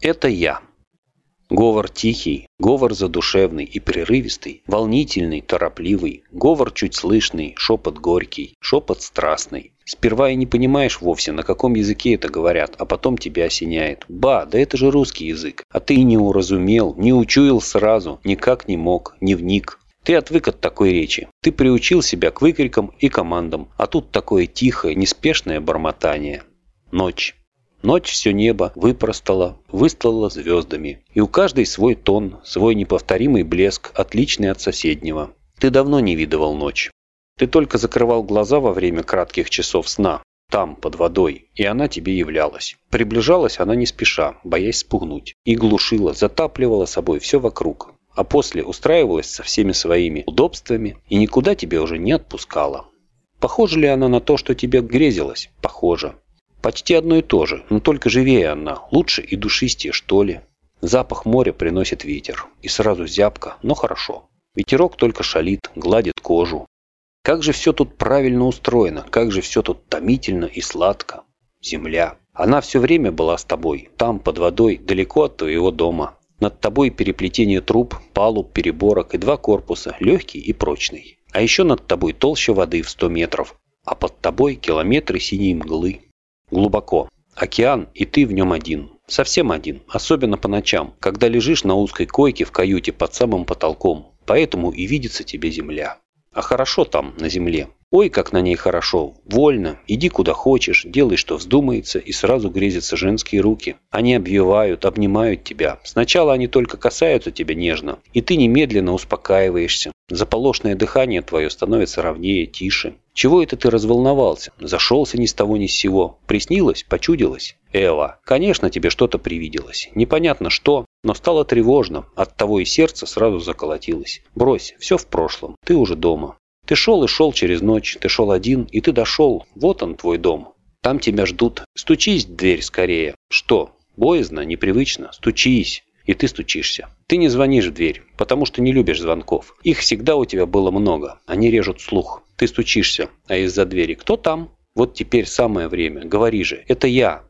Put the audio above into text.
Это я. Говор тихий, говор задушевный и прерывистый, волнительный, торопливый, говор чуть слышный, шепот горький, шепот страстный. Сперва и не понимаешь вовсе, на каком языке это говорят, а потом тебя осеняет. Ба, да это же русский язык. А ты не уразумел, не учуял сразу, никак не мог, не вник. Ты отвык от такой речи. Ты приучил себя к выкрикам и командам, а тут такое тихое, неспешное бормотание. Ночь. Ночь все небо выпростала, выстлала звездами. И у каждой свой тон, свой неповторимый блеск, отличный от соседнего. Ты давно не видывал ночь. Ты только закрывал глаза во время кратких часов сна, там, под водой, и она тебе являлась. Приближалась она не спеша, боясь спугнуть, и глушила, затапливала собой все вокруг, а после устраивалась со всеми своими удобствами и никуда тебя уже не отпускала. Похожа ли она на то, что тебе грезилось? Похоже. Почти одно и то же, но только живее она, лучше и душистее, что ли. Запах моря приносит ветер, и сразу зябко, но хорошо. Ветерок только шалит, гладит кожу. Как же все тут правильно устроено, как же все тут томительно и сладко. Земля. Она все время была с тобой, там, под водой, далеко от твоего дома. Над тобой переплетение труб, палуб, переборок и два корпуса, легкий и прочный. А еще над тобой толща воды в 100 метров, а под тобой километры синей мглы. Глубоко. Океан, и ты в нем один. Совсем один, особенно по ночам, когда лежишь на узкой койке в каюте под самым потолком. Поэтому и видится тебе земля. А хорошо там, на земле. Ой, как на ней хорошо, вольно, иди куда хочешь, делай, что вздумается, и сразу грезятся женские руки. Они обвивают, обнимают тебя. Сначала они только касаются тебя нежно, и ты немедленно успокаиваешься. Заполошное дыхание твое становится ровнее, тише. Чего это ты разволновался? Зашелся ни с того ни с сего. Приснилось? Почудилось? Эва, конечно, тебе что-то привиделось. Непонятно что, но стало тревожно. От того и сердце сразу заколотилось. Брось, все в прошлом. Ты уже дома. Ты шел и шел через ночь. Ты шел один, и ты дошел. Вот он, твой дом. Там тебя ждут. Стучись в дверь скорее. Что? Боязно, непривычно. Стучись и ты стучишься. Ты не звонишь в дверь, потому что не любишь звонков. Их всегда у тебя было много, они режут слух. Ты стучишься, а из-за двери кто там? Вот теперь самое время, говори же, это я.